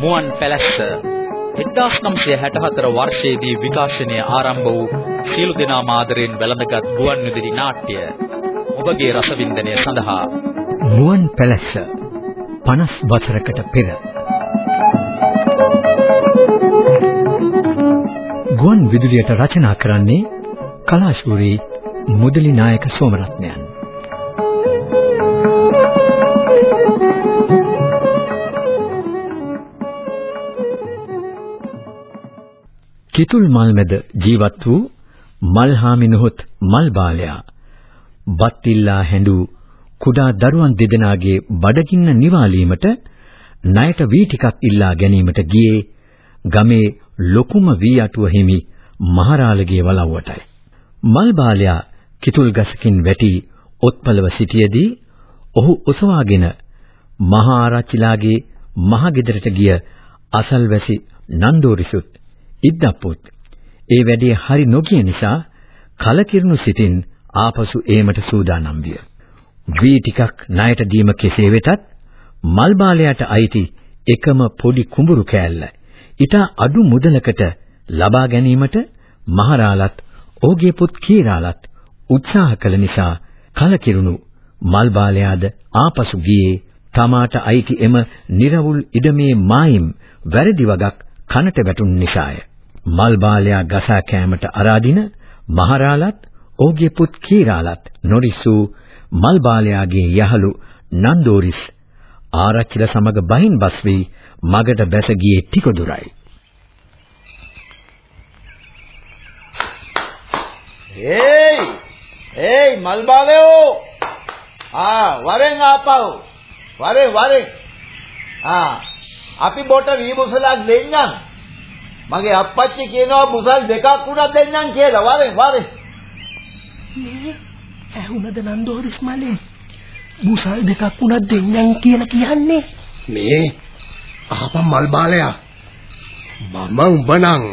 මුවන් පැලැස්ස 1964 වර්ෂයේදී විකාශනය ආරම්භ වූ සියලු දෙනා මාදරෙන් වැළඳගත් ගුවන් විදුලි නාට්‍ය ඔබගේ රසවින්දනය සඳහා මුවන් පැලැස්ස 50 වසරකට පෙර. ගුවන් විදුලියට රචනා කරන්නේ කලාශූරී මුදලි නායක සෝමරත්නයන්. කිතුල් මල් මැද ජීවත් වූ මල්හාමි නොහොත් මල් බාලයා බත්තිල්ලා හැඬු කුඩා දරුවන් දෙදෙනාගේ බඩගින්න නිවාලීමට ණයට වී ටිකක් ඉල්ලා ගැනීමට ගියේ ගමේ ලොකුම වී අටුව හිමි මහරාළගේ වලව්වටයි. මල් බාලයා කිතුල් ගසකින් වැටි ඔත්පලව සිටියේදී ඔහු ඔසවාගෙන මහා ආරච්චිලාගේ මහ ගෙදරට ගිය අසල්වැසි නන්දෝරිසුත් ඉද්දප්පුත් ඒ වැඩේ හරි නොකිය නිසා කලකිරුණු සිටින් ආපසු ඒමට සූදානම් විය. වී ටිකක් ණයට දීම කෙසේ වෙතත් මල් බාලයට අයිති එකම පොඩි කුඹුරු කෑල්ල ඊට අඩු මුදලකට ලබා ගැනීමට මහරාලත් ඔහුගේ පුත් කීරාලත් උත්සාහ කළ නිසා කලකිරුණු මල් බාලයාද ආපසු ගියේ තමාට අයිති එම නිර්වුල් ඉඩමේ මායිම් වැරදි වගක් කනට වැටුණු නිසාය. මල් බාලයා ගසා කෑමට අරාදින මහරාලත් ඔහුගේ පුත් කීරාලත් නොරිසු මල් බාලයාගේ යහළු නන්දෝරිස් ආරච්චිල සමග බහින් බස් වී මගට බැස ගියේ ටික දුරයි. ඒයි ඒයි මල් බාලයෝ! ආ වරෙන් ආපහු. වරෙන් වරෙන්. ආ අපි බොට වී බුසලක් දෙන්නම්. මගේ අප්පච්චි කියනවා බුසල් දෙකක් උනක් දෙන්නම් කියලා. වරෙන් වරෙන්. මේ ඇහුනද නන්දෝරිස් මලේ බුසල් දෙකක් උනක් දෙන්නම් කියලා කියන්නේ. මේ අහපන් මල් බාලයා. මම උඹ නම්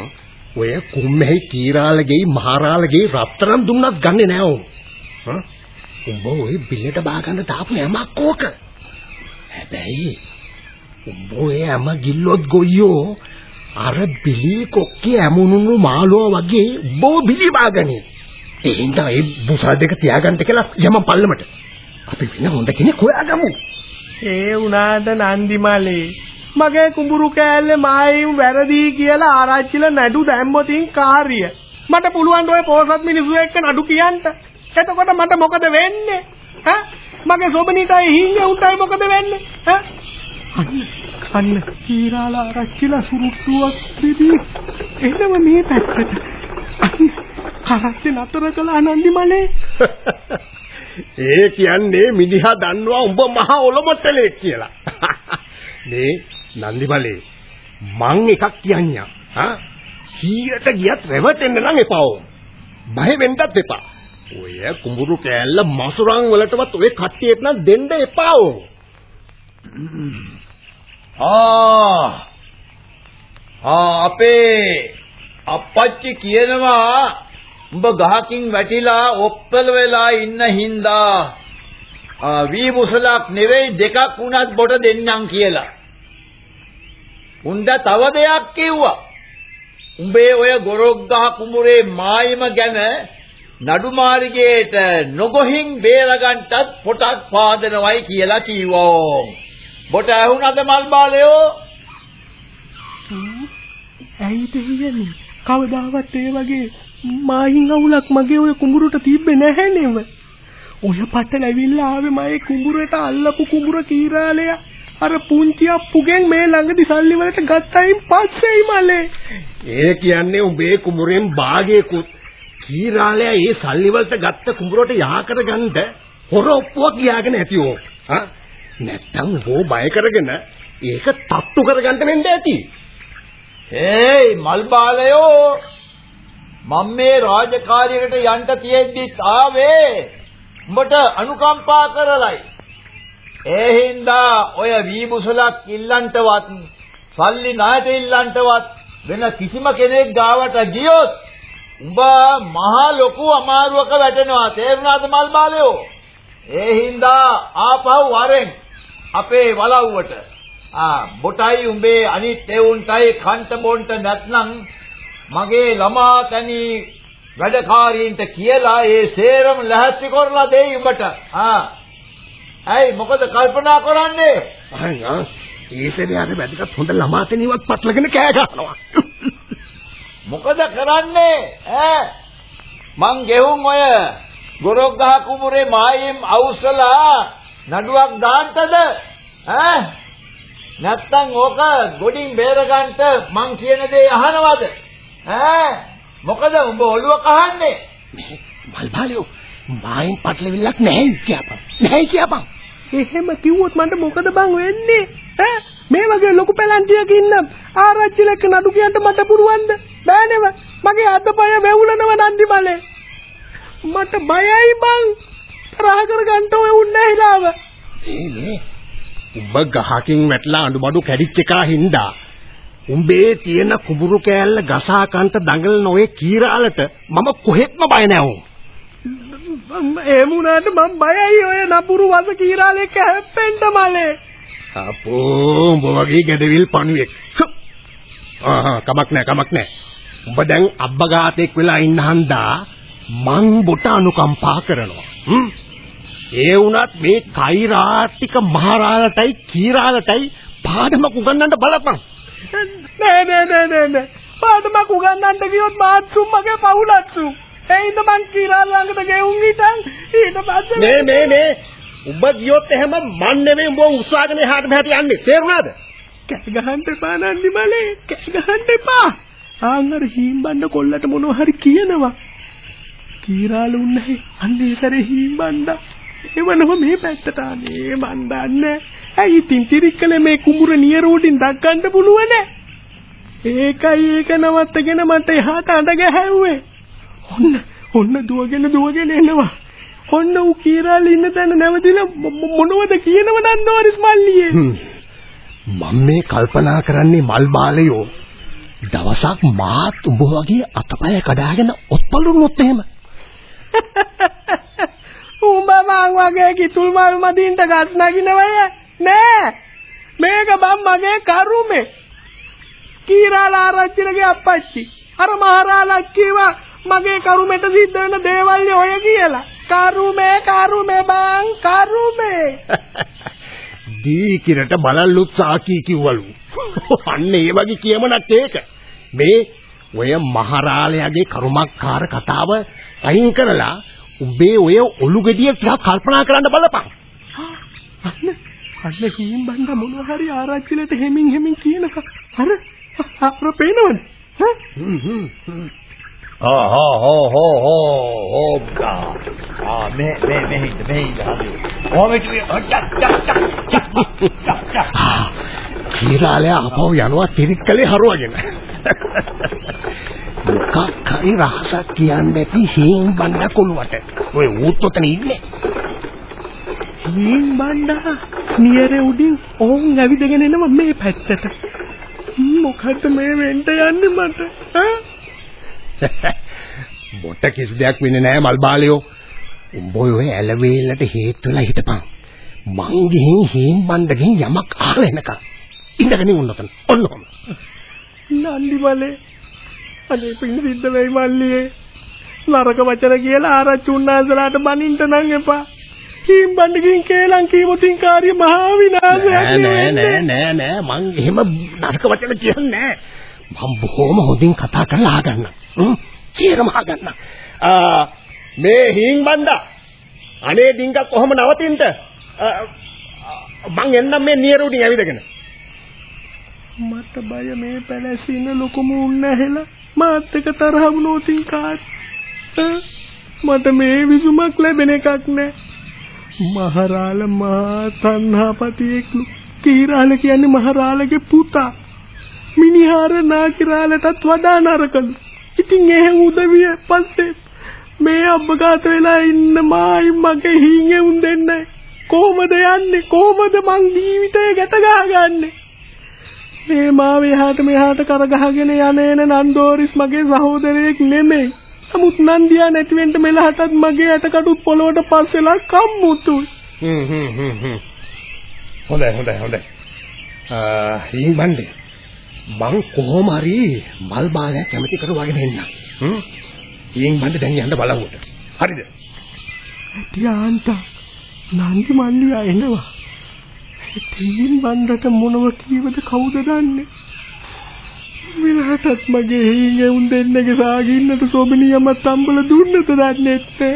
ඔය කුම්මෙහි කීරාලගේ මහරාලගේ රත්තරන් දුන්නත් ගන්නෙ නෑ උන්. උඹ ඔය බිල්ලට බා ගන්න දාපු යමක් ඕක. හැබැයි උඹ ඔය යම ගිල්ලොත් ගොයියෝ අර බිලි කොක්කේ ඇමුණුණු මාළුවා වගේ උඹ බිලි බාගනේ. ඒ හින්දා ඒ බුසා දෙක තියාගන්න කියලා යම පල්ලමට. අපි වෙන හොඳ කෙනෙක් හොයාගමු. ඒ උනාට නන්දිමලේ මගේ කුඹුරු කෑල්ලේ මායිම් වැරදි කියලා ආරච්චිල නඩු දැම්මොතින් කාර්ය. මට පුළුවන් ඔය පොසත් මිනිස්සු එක්ක නඩු කියන්න. එතකොට මට මොකද වෙන්නේ? ඈ මගේ සොබනිටයි හිංගේ උන්ටයි මොකද වෙන්නේ? ඈ අන්න කීරාලා ආරච්චිලා සුරුට්ටුවක් දෙදී එනම මේ පැත්තට. කරත්තේ නතර කළා නන්දි මලේ. ඒ කියන්නේ මිනිහා දන්නවා උඹ මහ ඔලොමතලෙක් කියලා. මේ නන්දිබලේ මං එකක් කියන්නම්. හා? හීයට ගියත් රැවටෙන්න නම් එපා. බය වෙන්නත් එපා. ඔය කුඹුරු කෑල්ල මසුරන් වලටවත් ඔය කට්ටියට නම් දෙන්න එපා. ආ ආ අපේ අප්පච්චි කියනවා උඹ ගහකින් වැටිලා ඔප්පල වෙලා ඉන්න හින්දා වී මුසලක් නෙවෙයි දෙකක් වුණත් බොට දෙන්නම් කියලා. උන්ද තව දෙයක් කිව්වා. උඹේ ඔය ගොරොක්ගහ කුඹුරේ මායිම ගැන නඩු මාර්ගයට නොගොහින් බේරගන්නටත් පොටක් පාදනවයි කියලා කිව්වෝ. බොට ඇහුණද මල් බාලයෝ? ඇයි දෙන්නේ? කවදාවත් ඒ වගේ මායින් අවුලක් මගේ ඔය කුඹුරට තිබ්බේ නැහැ නේම. ඔය පටල ඇවිල්ලා ආවේ මගේ කුඹුරට අල්ලපු කුඹුර කීරාලය අර පුංචි අප්පුගෙන් මේ ළඟදි සල්ලි වලට ගත්තයින් පස්සේයි මලේ. ඒ කියන්නේ උඹේ කුඹුරෙන් භාගයකුත් කීරාලයා ඒ සල්ලි වලට ගත්ත කුඹුරට යහ කරගන්න හොර ඔප්පුවක් ගියාගෙන ඇතිවෝ. හා නැත්තම් හෝ බය කරගෙන ඒක තට්ටු කරගන්න වෙන්න ඇති. ඒයි මල් බාලයෝ මම මේ රාජකාරියකට යන්න තියෙද්දි ආවේ උඹට අනුකම්පා කරලයි. ඒ හින්දා ඔය වීබුසලක් ඉල්ලන්ටවත් සල්ලි ණයට ඉල්ලන්ටවත් වෙන කිසිම කෙනෙක් ගාවට ගියොත් උඹ මහා ලොකු අමාරුවක වැටෙනවා තේරුණාද මල් බාලයෝ ඒ හින්දා ආපහු වරෙන් අපේ වලව්වට. ආ බොටයි උඹේ අනිත් එවුන්ටයි කන්ට බොන්ට නැත්නම් මගේ ළමා තනි වැඩකාරීන්ට කියලා ඒ සේරම ලැහැත්ති කරලා දෙයි උඹට. ආ ඇයි? මොකද කල්පනා කරන්නේ? අයියා ඒ සෙරේ අර වැදගත් හොඳ ළමා තනියක් පටලගෙන කෑ ගහනවා. මොකද කරන්නේ? ඈ මං ගෙහුම් ඔය ගොරොක්ගහ කුඹුරේ මායිම් අවුස්සලා නඩුවක් දාන්නද? ඈ? නැත්තම් ඕක ගොඩින් බේරගන්න මං කියන දේ අහනවද? ඈ? මොකද උඹ ඔළුව කහන්නේ? මල් බාලියෝ මායින් පටලවිල්ලක් නැහැ කියපන්. නැහැ කියපන්. එහෙම කිව්වොත් මන්ට මොකද බං වෙන්නේ? ඈ? මේ වගේ ලොකු පැලන්ටියක ඉන්න ආරච්චිලක නඩු කියන්න මට පුරුවන්ද බෑනේව මගේ අතපය වැවුලනව නන්දි මලේ මට බයයි බං තරහ කරගන්න ඔය උන්නේ හිලාව. ඒ නේ උඹ ගහකින් වැටලා අඬබඩු කැඩිච්ච එකා හින්දා. උඹේ තියෙන කුඹුරු කෑල්ල ගසා කන්ට දඟලන ඔය කීරාලට මම කොහෙත්ම බය නැහැ එහෙම වුණාට මම බයයි ඔය නපුරු වස කීරාලෙක් හැප්පෙන්න මලේ. අපෝ උඹ වගේ ගැඩවිල් පණුවෙක්. ආහා කමක් නැහැ කමක් නැහැ. උඹ දැන් අබ්බගාතෙක් වෙලා ඉන්න හන්දා මං බොට අනුකම්පා කරනවා. හ්ම් ඒ වුණත් මේ කෛරාටික මහරාලටයි කීරාලටයි පාඩමක් උගන්වන්න බලපන්. නෑ නෑ නෑ නෑ නෑ. පාඩමක් උගන්වන්න ගියොත් මාත්සුම් මගේ පවුලත්සුම් ඒ ඉඳ මං කීරාල ළඟට ගෙවුන් හිටන් ඊට පස්සේ මේ මේ මේ. උඹ ගියොත් එහෙම මන් නෙමෙයි උඹ උස්සාගෙන එහාට මෙහාට යන්නේ. තේරුණාද? කෑ ගහන්න එපා නන්දි මලේ. කෑ ගහන්න එපා. ආන්ගර හීම්බන්න කොල්ලට මොනවා හරි කියනවා. කීරාලු උන්නේ අන්නේ සැරේ හීම්බන්න එවනම මේ පැත්තට අනේ මන් දන්නේ. ඇයි ඉතින් තිරික්කලේ මේ කුඹුර නියරෝටින් දක්කන්න පුළුවන්? ඒකයි ඒක නවත්තගෙන මට එහාට අඬ ගැහැව්වේ. ඔන්න ඔන්න දුවගෙන දුවගෙන එනවා. ඔන්න ඌ කීරාලේ ඉන්න තැන නැවතිලා මොනවද කියනව නන්දෝරිස් මල්ලියේ? මම මේ කල්පනා කරන්නේ මල් බාලයෝ දවසක් මාත් උඹ වගේ අතපය කඩාගෙන ඔත්පලුනොත් එහෙම උඹ මං වගේ කිතුල් මල් මදින්ට ගස් නගිනවය? නෑ. මේක බම් මගේ කරුමේ. කීරාලා ආරච්චිලගේ අප්පච්චි. අර මහරාලා කිව්වා මගේ කරුමෙට සිද්ධ වෙන දේවල් ඔය කියලා. කරුමේ කරුමේ බං කරුමේ. දී කිරට බලල්ලුත් සාකී කිව්වලු. අන්න ඒ වගේ කියමනක් ඒක. මේ ඔය මහරාලයාගේ කරුමක්කාර කතාව අයින් කරලා උඹේ ඔය ඔලු ගෙඩිය ටිකක් කල්පනා කරන්න බලපන්. අන්න අන්න හීන් බණ්ඩ මොනවා හරි ආරච්චිලට හෙමින් හෙමින් කියනක. අර අර පේනවද හෝ හෝ හෝ හෝ හෝ හෝ ගා. ආ මේ මේ මේ හිට මේ හිට හරි. ඔහොම කිව්වේ චක් චක් චක් කීරාලය අපව යනවා තිරික්කලේ හරවගෙන මොකක් හරි රහසක් කියන්න ඇති හේන් බණ්ඩ කොළුවට ඔය ඌත් ඔතන ඉන්නේ හීන් බණ්ඩ නියරේ උඩින් ඕන් ඇවිදගෙන එනවා මේ පැත්තට මොකද මේ වෙන්න යන්නේ මට බොට කිසි දෙයක් වෙන්නේ නැහැ මල් බාලයෝ. උඹ ඔය ඇලවේලට හේතු වෙලා හිටපන්. මං ගිහින් හේන් බණ්ඩගෙන් යමක් අහලා එනකම්. ඉඳගෙන උන්නතන. ඔන්නෝම. නන්දි මලේ අනේ පින් සිද්ධ වෙයි මල්ලියේ නරක වචන කියලා ආරච්චි උන්නාසලාට බනින්න නම් එපා කීම් බණ්ඩකින් කේලම් කීමොතින් කාර්ය මහා විනාශයක් නෑ නෑ නෑ නෑ මං එහෙම නරක වචන කියන්නේ නෑ. මං බොහොම හොඳින් කතා කරලා ආගන්නම්. කීරම ආගන්නම්. මේ හීන් බණ්ඩා. අනේ ඩිංගක් කොහොම නවතින්ද? මං එන්නම් මේ නියරුඩින් ඇවිදගෙන. මට බය මේ පැලැසින ලොකුම උන්න ඇහෙලා මාත් එක තරහ වුණොතින් කාත් මට මේ විසුමක් ලැබෙන එකක් නෑ. මහරාල මහා තණ්හාපතියෙක්ලු කීරාල කියන්නේ මහරාලගේ පුතා. මිනිහාර නාකිරාලටත් වඩා නරකලු. ඉතින් එහෙ උදවිය පස්සේ මේ අබ්බගත වෙලා ඉන්න මායි මගේ හීනේ උන් දෙන්නේ. කොහොමද යන්නේ? කොහොමද මං ජීවිතය ගැට ගහගන්නේ මේ මාව එහාට මෙහාට කරගහගෙන යන එන නන්දෝරිස් මගේ සහෝදරයෙක් නෙමෙයි නමුත් නන්දියා නැති වෙන්න මෙලහටත් මගේ ඇටකටුත් පොළොවට පස්සෙලා කම්මුතුයි. හ්ම් හ්ම් හ්ම් හ්ම්. හොඳයි හොඳයි හොඳයි. ආ බණ්ඩේ. මං කොහොම හරි මල් බාලය කැමති කරවගෙන එන්න. හ්ම්. බණ්ඩේ දැන් යන්න බලවුවට. හරිද? ටියාන්ත නන්දි මල්ලියා එනවා. තීන් බණ්ඩට මොනව කීවද කවුද දන්නේ? මෙලහටත් මගේ හීනේ උන් දෙන්නගේ සාගින්නට සොබනියම තම්බල දුන්නද දන්නේ නැත්තේ.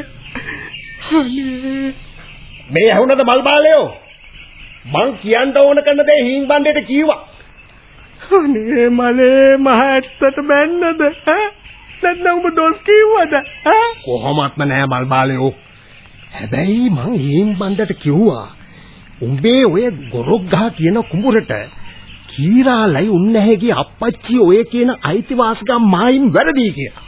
මේ ඇහුණද මල් බාලයෝ? මං කියන්න ඕන කරන දේ හීන් බණ්ඩේට කීවා. අනේ මලේ මහත්තට බැන්නද නැත්නම් ඔබ දොස් කිව්වද කොහොමත්ම නෑ මල් බාලයෝ. හැබැයි මං හීන් බණ්ඩට කිව්වා. උඹේ ඔය ගොරොක් ගහ කියන කුඹුරට කීරාලයි උන්නැහැගේ අප්පච්චි ඔය කියන අයිතිවාසිකම් මායින් වැරදි කියලා.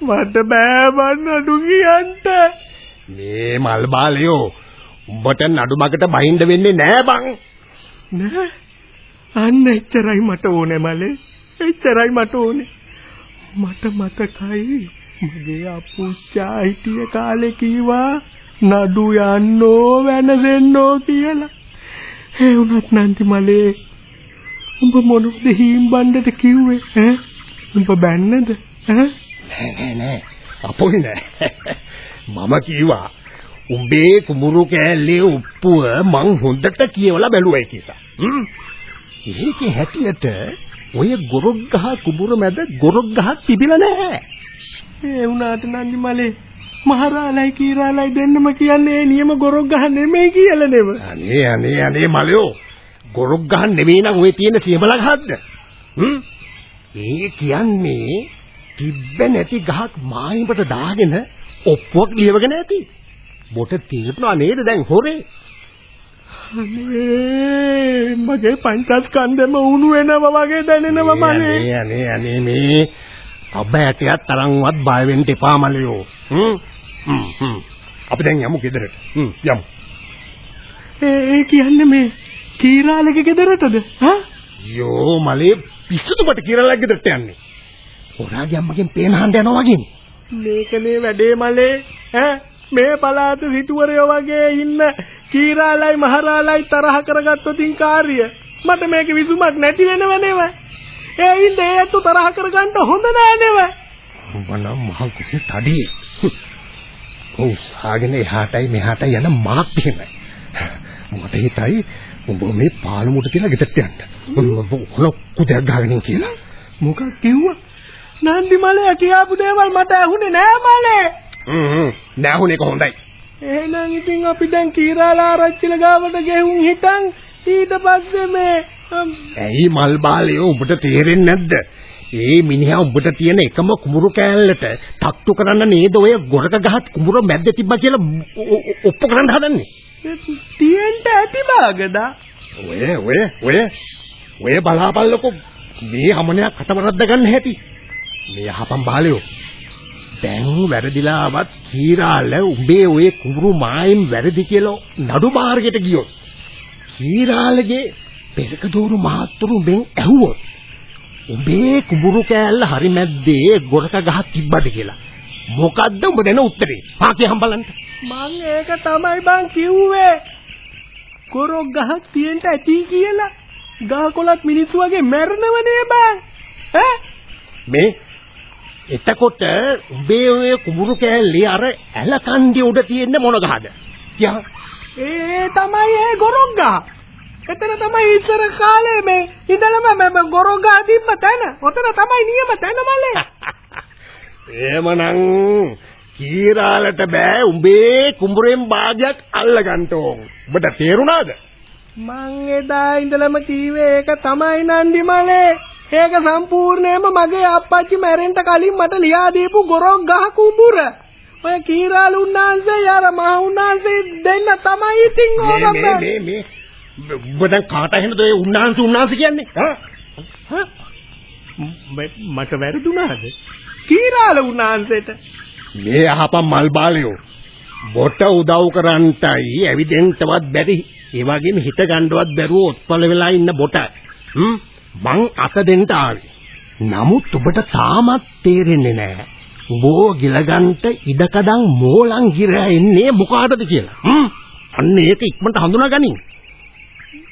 මට බෑ බන්න අඩු කියන්ට. මේ මල් බාලයෝ උඹට නඩුමකට බහින්න වෙන්නේ නෑ බං. නෑ. අන්න එච්චරයි මට ඕනේ මලේ. එච්චරයි මට ඕනේ. මට මතකයි මගේ අපුච්චා හිටිය කාලේ කීවා නඩු යන්නෝ වෙනසෙන්නෝ කියලා ඒ වුණත් නන්ති මලේ උඹ මොනවද හීම් බණ්ඩට කිව්වේ ඈ උඹ බැන්නද ඈ නෑ නෑ නෑ අපොයි නෑ. මම කිව්වා උඹේ කුඹුරු කෑල්ලේ උප්පුව මං හොඳට කියවලා බැලුවයි කියලා. හ්ම්. ඒකේ හැටියට ඔය ගොරොක් ගහ කුඹුර මැද ගොරොක් ගහක් තිබිලා නැහැ. ඒ වුණාට නන්දි මලේ මහරාලයි කීරාලයි දෙන්නම කියන්නේ නියම ගොරොක් ගහ නෙමෙයි කියලා නෙව. අනේ අනේ අනේ මලයෝ ගොරොක් ගහ නෙමෙයි නම් ඔය තියෙන සියබල ගහක්ද? හ්ම්. ඒ කියන්නේ තිබ්බ නැති ගහක් මායිමට දාගෙන ඔප්පුවක් ලියවගෙන ඇති. බොට තීරණා නේද දැන් හොරේ? මගේ පංචස්කන්ධෙම උණු වෙනවා වගේ දැනෙනවා මලේ. අනේ අනේ අනේ මේ අබ ඇටයක් තරම්වත් බය වෙන්න එපා මලයෝ. හ්ම් හ්ම්. අපි දැන් යමු ගෙදරට. හ්ම් යමු. ඒ කියන්නේ මේ කීරාලගේ ගෙදරටද? හා? යෝ මලේ පිස්සුද මට කියලා ගෙදරට යන්නේ. හොරාගේ අම්මගෙන් පේන හන්ද යනවා වගේනේ. මේකනේ වැඩේ මලේ ඈ මේ පළාත සිටුවරයෝ වගේ ඉන්න කීරාලයි මහරාලයි තරහ කරගත්තොතින් කාර්ය මට මේක විසුමක් නැති වෙනව නේව ඒ ඉන්න ඒ අතු තරහ කරගන්න හොඳ නෑ නේව උඹනම් මහ කුණු තඩේ. ඔව් සාගෙන එහාටයි මෙහාටයි යන මාත් එහෙමයි. මට හිතයි උඹ මේ පාලමුට කියලා ගෙදරට යන්න. උඹ කුදයක් ගහගෙන කියලා. මොකක් කිව්වා නන්දි මලේ කියාපු දේවල් මට ඇහුනේ නෑ මලේ හ්ම් නැහුනේ කොහොඳයි. එහෙනම් ඉතින් අපි දැන් කීරාලා ආරච්චිල ගාවට ගෙහුම් හිටන් ඊට පස්සේ මේ ඇයි මල් බාලයෝ උඹට තේරෙන්නේ නැද්ද? ඒ මිනිහා උඹට තියෙන එකම කුඹුරු කෑල්ලට තට්ටු කරන්න නේද ඔය ගොරක ගහත් කුඹුර මැද්ද තිබ්බා කියලා ඔප්පු කරන්න හදන්නේ. තියෙන්න ඇති බාගදා ඔය ඔය ඔය ඔය බලාපල්ලකෝ මේ හමනයක් කටවරද්ද ගන්න හැටි. මේ යහපන් බාලයෝ. දැන් වැරදිලාවත් කීරාල උඹේ ඔය කුඹුරු මායිම් වැරදි කියලා නඩු මාර්ගයට ගියොත් කීරාලගේ පෙරක දෝරු මහත්තුරු උඹෙන් ඇහුවොත් උඹේ කුඹුරු කෑල්ල හරි මැද්දේ ගොරක ගහක් තිබ්බද කියලා. මොකද්ද උඹ දෙන උත්තරේ? පාකේ හම්බලන්න මං ඒක තමයි බං කිව්වේ. කොරොක් ගහක් තියෙන්න ඇති කියලා. ගහ කොලත් මිනිස්සු වගේ මැරෙනවනේ බං. ඈ? මේ එතකොට උඹේ ඔය කුඹුරු කෑල්ලේ අර ඇලකන්ඩි උඩ තියෙන්නේ මොන ගහද? ඒ තමයි ඒ ගොරොක් ගහ එතන තමයි ඉස්සර කාලේ මේ ඉඳලම මම ගහ තිබ්බ තැන ඔතන තමයි නියම තැන මලේ එහෙමනම් කීරාලට බෑ උඹේ කුඹුරෙන් භාගයක් අල්ලගන්න ඕන්. ඔබට තේරුණාද? මං එදා ඉඳලම කීවේ ඒක තමයි නන්දි මලේ. ඒක සම්පූර්ණයෙන්ම මගේ අප්පච්චි මැරෙන්න කලින් මට ලියා දීපු ගොරොක් ගහ කුඹුර. ඔය කීරාල උන්නාන්සේ යාර මහ උන්නාන්සේ දෙන්න තමයි ඉතින් ඕක මේ මේ මේ ඔබ දැන් කාට ඇහෙනද ඔය උන්නාන්සේ උන්නාන්සේ කියන්නේ? හා? මට වැරදුනාද? කීරාල උන්නාන්සේට මේ අහපන් මල් බාලයෝ. බොට උදව් කරන්ටයි ඇවිදෙන්නවත් බැරි. ඒ වගේම හිත ගන්නවත් බැරුව ඔත්පල වෙලා ඉන්න බොට. හ්ම් මං අත දෙන්න ආවේ. නමුත් ඔබට තාමත් තේරෙන්නේ නැහැ. උඹෝ ගිලගන්ට ඉඩකඩම් මෝලං ගිර එන්නේ මොකಾದද කියලා. හ්ම්. අන්න ඒක ඉක්මනට හඳුනාගනින්.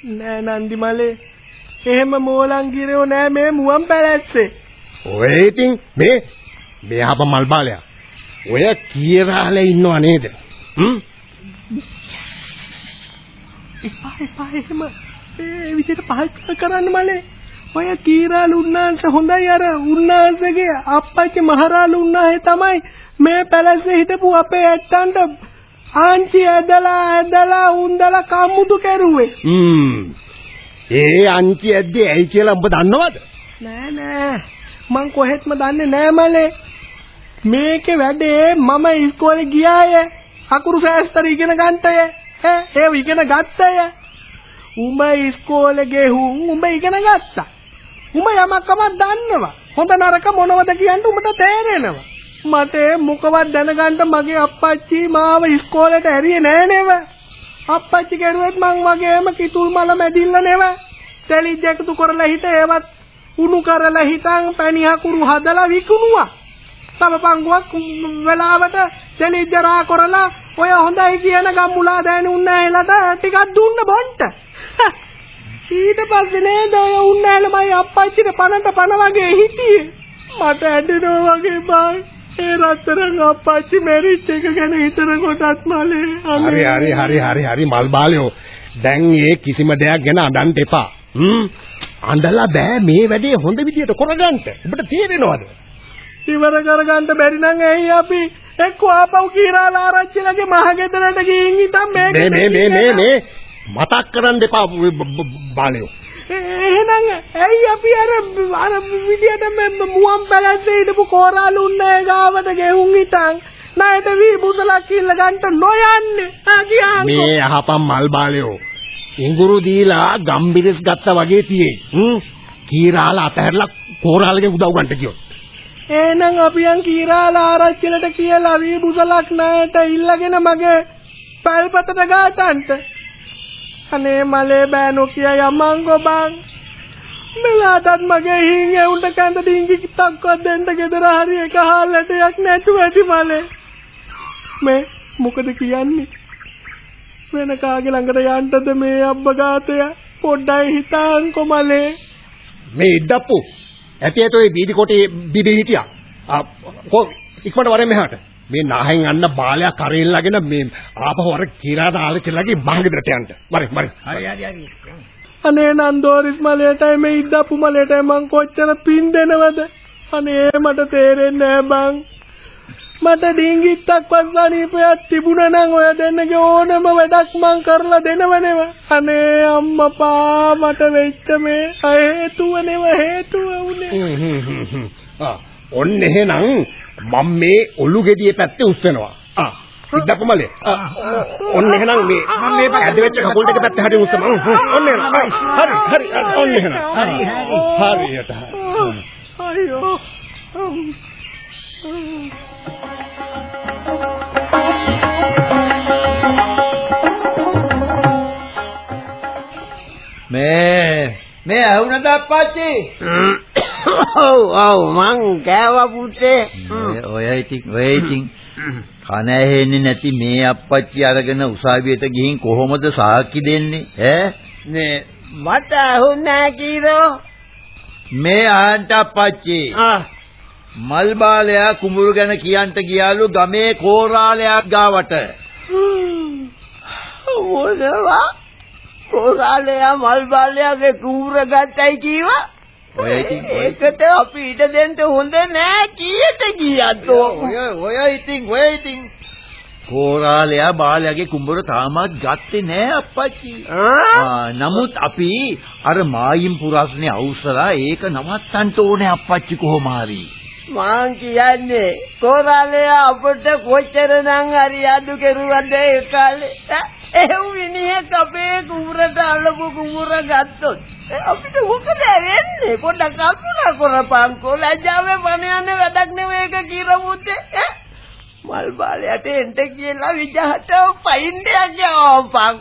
නෑ නන්දි මලේ. එහෙම මෝලං ගිරෝ නෑ මේ මුවන් පැලැස්සේ. ඔය ඉතින් මේ මේ අප මල් බාලයා. ඔය කීරාලේ ඉන්නව නේද? හ්ම්. එපා එපා එහෙම ඒ විදිහට පහත් කරන්න මලේ. ඔය කීරාලු උන්නාංශ හොඳයි අර උන්නාංශගේ අප්පච්චි මහරාලු උන්නාහේ තමයි මේ පැලැස්සේ හිටපු අපේ ඇත්තන්ට ආංචි ඇදලා ඇදලා උන්දලා කම්මුතු කෙරුවේ. හ්ම්. ඒ අංචි ඇද්දේ ඇයි කියලා ඔබ දන්නවද? නෑ නෑ මං කොහෙත්ම දන්නේ නෑ මලේ. මේකේ වැඩේ මම ඉස්කෝලේ ගියාය. අකුරු ශාස්ත්‍ර ඉගෙන ගන්නටය. ඈ ඒව ඉගෙන ගත්තය. උඹ ඉස්කෝලේ ගෙහුම් උඹ ඉගෙන ගත්තා. උඹ යමක්කම දන්නවා. හොඳ නරක මොනවද කියන්න උඹට තේරෙනවා. මට මොකවත් දැනගන්න මගේ අප්පච්චි මාව ඉස්කෝලේට ඇරියේ නෑ නේව. අප්පච්චි කෙරුවෙත් මං වගේම කිතුල් මල මැදිල්ල නෙව. තෙලිජ් එකතු කරලා හිට ඒවත් උණු කරලා හිටන් පැණි හකුරු හදලා විකුණුවා. තම පංගුවක් වෙලාවට තෙලිජ් රා කරලා ඔය හොඳයි කියන ගම්මුලා දැනු උන්නෑලට ටිකක් දුන්න බොන්ට. ඊට පස්සේ නේද ඔය උන්නෑලමයි අප්පච්චිට පනට පන වගේ හිටියේ. මට ඇඬෙනවා වගේ බං. ඒ රත්තරන් අප්පච්චි මැරිච් එක ගැන හිතන කොටත් මලේ හරි හරි හරි හරි හරි මල් බාලයෝ. දැන් ඒ කිසිම දෙයක් ගැන අඬන්න එපා. හ්ම්. අඬලා බෑ මේ වැඩේ හොඳ විදියට කරගන්න. ඔබට තේරෙනවද? ඉවර කරගන්න බැරි නම් ඇයි අපි එක්ක ආපහු කීරාලා ආරච්චිලගේ මහගෙදරට ගිහින් ඉතින් මේ මේ මේ මේ මතක් කරන්න එපා බාලයෝ. එහෙනම් ඇයි අපි අර අර විදියට මුවන් පැලැස්සේ හිටපු කෝරාලු උන්නේ ගාවට ගෙහුම් හිටන් ණයට වී බුසලක් කිල්ල ගන්න නොයන්නේ ආ කියන්කෝ මේ අහපන් මල් බාලයෝ. ඉඟුරු දීලා ගම්බිරිස් ගත්තා වගේ තියේ. හ්ම්. කීරාලා අතහැරලා කෝරාලගේ උදව් ගන්නට කියොත්. එහෙනම් අපි යන් කීරාලා ආරච්චිලට කියලා වී බුසලක් ණයට ඉල්ලගෙන මගේ පැල්පතට ගාතන්ට අනේ මලේ බෑ නොකිය යමංගෝ බං මෙලාටත් මගේ හිං එවුන්ට කැඳ ඩිංගි තක්වත් දෙන්න ගෙදර හරි එක හාල්ලටයක් නැතුව ඇති මලේ. මේ මොකද කියන්නේ? වෙන කාගේ ළඟට යන්නද මේ අබ්බගාතය? පොඩ්ඩයි හිතාන්කො මලේ. මේ ඉද්දප්පු ඇති ඇත ඔය බීඩි කොටේ බිබී හිටියා. ආ කො ඉක්මනට වරෙන් මෙහාට. මේ නාහෙන් අන්න බාලයා කරේල්ලාගෙන මේ ආපහු අර කීරාට ආලචිලගේ මහගෙදරට යන්න. වරෙන් වරෙන්. හරි හරි හරි. අනේ නන්දෝරිස් මලේටයි මේ ඉද්දප්පු මලේටයි මං කොච්චර පින් දෙනවද අනේ මට තේරෙන්නේ නෑ බං මට ඩිංගිත්තක් පස්සානීපයක් තිබුණා නම් ඔය දෙන්නගේ ඕනම වැඩක් මං කරලා දෙනවනේව අනේ අම්මපා මට වෙච්ච මේ හේතුව නෙව හේතුව උනේ ආ ඔන්න එහෙනම් මම මේ ඔලු ගෙඩියේ පැත්තේ උස්සනවා. ආ ඉද්දපමලේ. ඔන්න එහෙනම් මේ මම මේ ඇද වෙච්ච කකුල් දෙක පැත්ත හරි උස්සම. ඔන්න එහෙනම්. හරි හරි ඔන්න එහෙනම්. හරි හරි. හරියට. අයියෝ මේ මේ ඇහුණද අප්පච්චි? ඔව් ඔව් මං කෑවා පුතේ. ඔය ඉතින් ඔය ඉතින් කන ඇහෙන්නේ නැති මේ අප්පච්චි අරගෙන උසාවියට ගිහින් කොහොමද සාක්ෂි දෙන්නේ ඈ නේ මට ඇහුන්නේ කීරෝ. මේ ආන්ට අප්පච්චි මල් බාලයා කුඹුරු ගැන කියන්ට ගියාලු ගමේ කෝරාලයක් ගාවට මොනවා? කොසාලයා මල් බාලයාගේ කූර ගත්තයි කීවා? ඔය ඉතින් ඒකට අපි ඊට දෙන්න හොඳ නෑ කීයට ගියත් ඔය ඔය ඉතින් ඔය ඉතින්. කෝරාලයා බාලයාගේ කුඹුර තාමත් ගත්තේ නෑ අප්පච්චි. නමුත් අපි අර මායිම් පුරස්නේ අවසරා ඒක නවත්තන්න ඕනේ අප්පච්චි කොහොම හරි. මං කියන්නේ කොරාලයා අපිට කොච්චරනම් හරි අඩු කෙරුවද ඒ කාලේ එහෙව් විනියක් අපේ කුඹරට අල්ලපු කුඹර ගත්තොත් ඒ අපිට මොකද වෙන්නේ පොඩ්ඩක් කල්පනා කරපන්කෝ ලැජ්ජාවේ පණ යන්නේ වැඩක් නෙවෙයි ඒක කිරමුත්තේ? මල් බාලයට එන්ට කියලා විජහට පයින්ඩයක් යවපන්.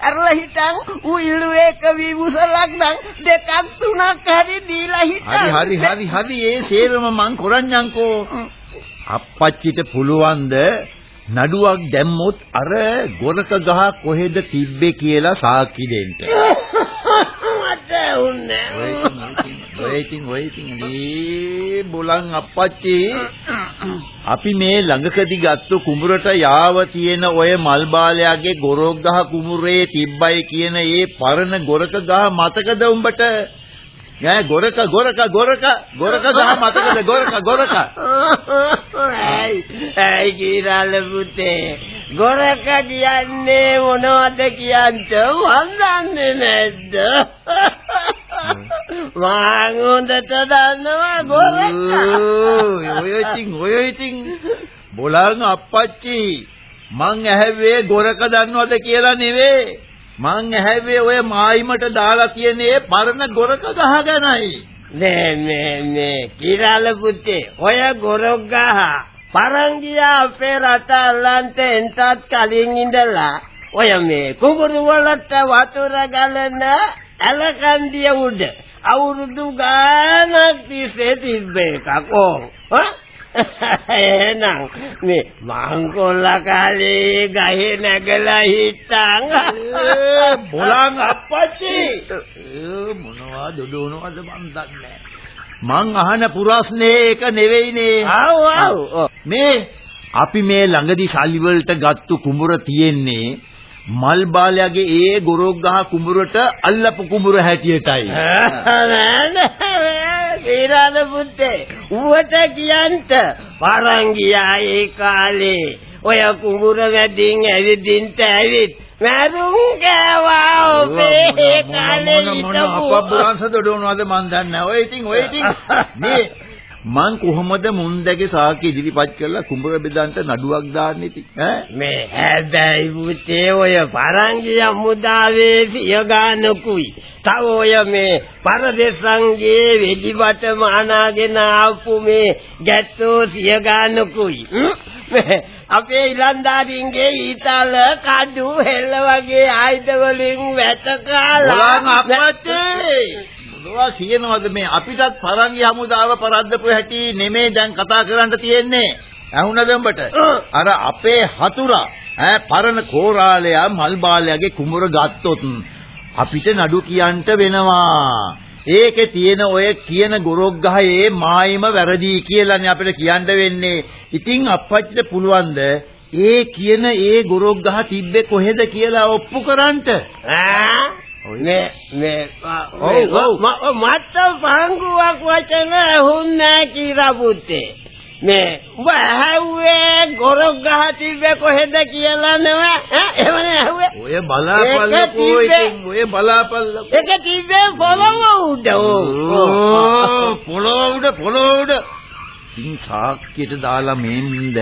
අරලා හිටන් ඌ ඉල්ලුවේ එක විමුසලක් නම් දෙකක් තුනක් හරි දීලා හිටන්. හරි හරි හරි හරි ඒ සේරම මං කරන්නම්කෝ. අප්පච්චිට පුළුවන්ද නඩුවක් දැම්මොත් අර ගොරක ගහ කොහෙද තිබ්බේ කියලා සාක්ෂි දෙන්න. මට උන්නේ. ඔය ඉතින් මේ බුලන් අප්පච්චි අපි මේ ළඟකදී ගත්ත කුඹුරට යාව තියෙන ඔය මල් බාලයාගේ ගොරොක් ගහ කුඹුරේ තිබ්බයි කියන ඒ පරණ ගොරක ගහ මතකද උඹට? ඈ ගොරක ගොරක ගොරක ගොරක ගහ මතකද ගොරක ගොරක ඇයි කීරාල පුතේ? ගොරක කියන්නේ මොනවද කියන්ට? මන් දන්නේ නැද්ද මං හොඳට දන්නවා ගොරක. ඔය ඉතින් ඔය ඉතින්. බොලන් අප්පච්චි මං ඇහැවේ ගොරක දන්නවද කියලා නෙවෙයි මං ඇහැවේ ඔය මායිමට දාලා තියෙනේ පරණ ගොරක ගහ ගැනයි. නේ නේ නේ. කීරාල පුතේ ඔය ගොරක් ගහ පරංගියා අපේ රට අල්ලන්ට එන්ටත් කලින් ඉඳලා ඔය මේ කුඹුරු වලට වතුර ගලන ඇලකන්දිය උඩ අවුරුදු ගානක් තිස්සේ තිබ්බ එකක් ඕ. එහෙනම් මේ මංකොල්ල කාලේ ගහේ නැගලා හිටන්. බොලන් අප්පච්චි. මොනවා දොඩවනවද මන් දන්නේ මං අහන පුරස්නේ ඒක නෙවෙයිනේ. ආව් ආව්. මේ අපි මේ ළඟදි සල්ලි වලට ගත්තු කුඹුර තියෙන්නේ මල් බාලයාගේ ඒ ගොරොක් ගහ කුඹුරට අල්ලපු කුඹුර හැටියටයි. ඊරාද පුතේ ඌට කියන්ට. පරංගියා ඒ කාලේ. ඔය කුඹුර වැඩින් ඇවිදින්ට ඇවිත් මරුන් ගෑවා ඔබේ ඒ කාලේ මොන හිටපු අපබ්‍රංශ දොඩවනවද මන් දන්නේ නැහැ. ඔය ඉතින් ඔය ඉතින් මේ මං කොහොමද මුන්දගේ සාකි ඉදිරිපත් කරලා කුඹුර බෙදන්ට නඩුවක් දාන්නේ ඉතින් ඈ මේ හැබැයි පුතේ ඔය පරංගි අමුදාවේ සිය ගානකුයි. තව ඔය මේ පරදෙසංගේ වෙඩිබට මානාගෙන ආපු මේ ගැත්තෝ සිය ගානකුයි. හ්ම්? මේ අපේ ඉලන්දාරින්ගේ ඊතල කඩු හෙල්ල වගේ ආයුධ වලින් වැට බලන්න කාලා අපච්චි මොනවා කියනවද මේ අපිටත් පරංගි හමුදාව පරද්දපු හැටි නෙමේ දැන් කතා කරන්න තියෙන්නේ? ඇහුණද උඹට අර අපේ හතුරා ඈ පරණ කෝරාලයා මල් බාලයාගේ කුඹුර ගත්තොත් අපිට නඩු කියන්න වෙනවා. ඒකේ තියෙන ඔය කියන ගොරොක් ගහේ මායිම වැරදි කියලානේ අපිට කියන්න වෙන්නේ. ඉතින් අපච්චිට පුළුවන්ද ඒ කියන ඒ ගොරොක් ගහ තිබ්බේ කොහෙද කියලා ඔප්පු කරන්නට ඈ? මේ මේ. මට පංගුවක් වචන හුන්නේ කියලා පුතේ. මේ උඹ ඇහුවේ ගොරක් ගහ තිබ්බේ කොහෙද කියලා නෙවෙයි ඈ එහෙමනේ ඇහුවේ. ඔය බලාපල්ලකෝ ඉතින් ඔය බලාපල්ලකෝ. ඒක තිබ්බේ පොළොව උඩ පොළොව උඩ පොළොව උඩ. ඉතින් සාක්කියට දාලා මෙන්ද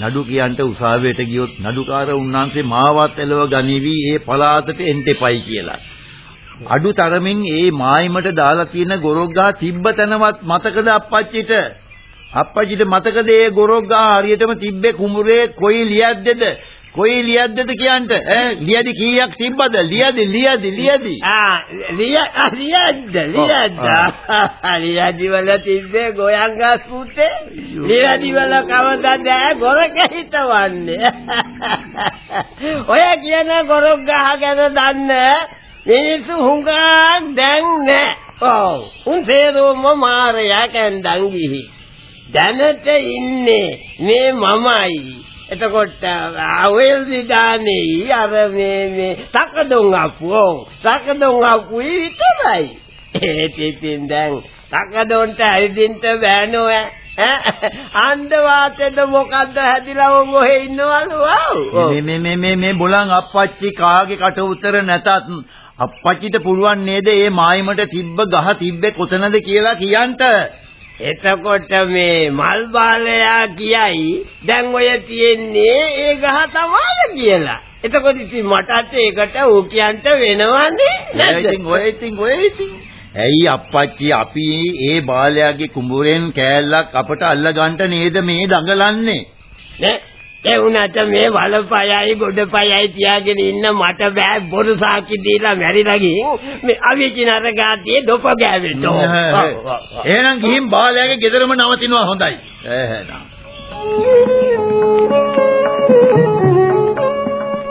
නඩු කියන්ට උසාවියට ගියොත් නඩුකාර උන්නාන්සේ මාවත් එලව ගනිවි ඒ පලාතට එන්න එපයි කියලා. අඩු තරමින් ඒ මායිමට දාලා තියෙන ගොරොග්ගා තිබ්බ තැනවත් මතකද අප්පච්චිට? අප්පච්චිට මතකද ඒ ගොරොග්ගා හරියටම තිබ්බේ කුඹුරේ කොයි ලියද්දද? කොයි ලියද්දද කියන්ට? ඈ ලියදි කීයක් තිබ්බද? ලියදි ලියදි ලියදි. ආ ලිය ලියද්ද ලියද්ද ලියදි වල තිබ්බේ ගෝයන් ගස් පුතේ ලියදි වල කවදාද ගොරක හිටවන්නේ ඔය කියන ගොරක් ගහ ගැන දන්නේ මිනිස්සු හුඟක් දැන් නෑ ඔව්. උන් සේරෝම මාරයා කැන්දන් ගිහි. දැනට ඉන්නේ මේ මමයි. එතකොට අවල් විදානේ අර මේ මේ සකදොන් අප්පෝ සකදොන් අප්පුයි විතරයි. ඒ තිතින් දැන් සකදොන්ට ඇවිදින්න බෑනෝ ඈ. අන්ද වාතෙද මොකද්ද හැදිලා වොන් ඔහෙ ඉන්නවලු? ආව් මේ මේ මේ මේ මේ බොලන් අප්පච්චි කාගේ කට උතර නැතත් අප්පච්චිට පුළුවන් නේද මේ මායිමට තිබ්බ ගහ තිබ්බේ කොතනද කියලා කියන්ට එතකොට මේ මල් බාලයා කියයි දැන් ඔය තියෙන්නේ ඒ ගහ තමයි කියලා. එතකොට ඉතින් මටත් ඒකට ඌ කියන්න වෙනවනේ ඔය නේද? ඉතින් ඔය ඉතින් ඔය ඉතින් ඇයි අප්පච්චි අපි ඒ බාලයාගේ කුඹුරෙන් කෑල්ලක් අපට අල්ල ගන්නට නේද මේ දඟලන්නේ නේ ඒ වුණාට මේ වලපයයි ගොඩපයයි තියාගෙන ඉන්න මට බෑ බොරු සාකි දීලා මැරිලා ගිහින් මේ අවිචිනර ගාතියේ දොප ගෑවෙන්න ඕන. එහෙනම් ගිහින් බාලයාගේ ගෙදරම නවතිනවා හොඳයි.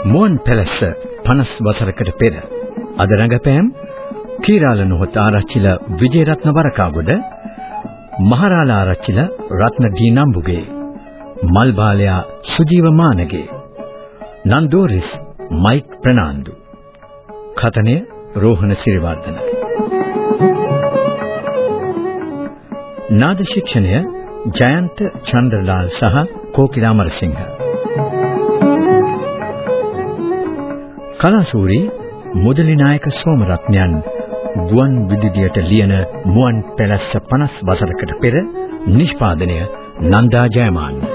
මුවන් පැලස්ස 50 වසරකට පෙර අද රංගපෑම් කීරාල නොහොත් ආරච්චිල විජේරත්න වරකාගොඩ මහරාල ආරච්චිල රත්න ඩී නම්බුගේ මල්බාලයා සුජීව මානගේ. නන්දෝරිස් මයික් ප්‍රනාන්දු. කතනය රෝහණ සිරිවර්ධන. නාද ශික්ෂණය ජයන්ත චන්ද්‍රලාල් සහ කෝකිලා අමරසිංහ කලාසූරි මුදලි නායක සෝමරත්නයන් ගුවන් විදුලියට ලියන මුවන් පැලස්ස 50 වසරකට පෙර නිෂ්පාදනය නන්දා ජයමාන්න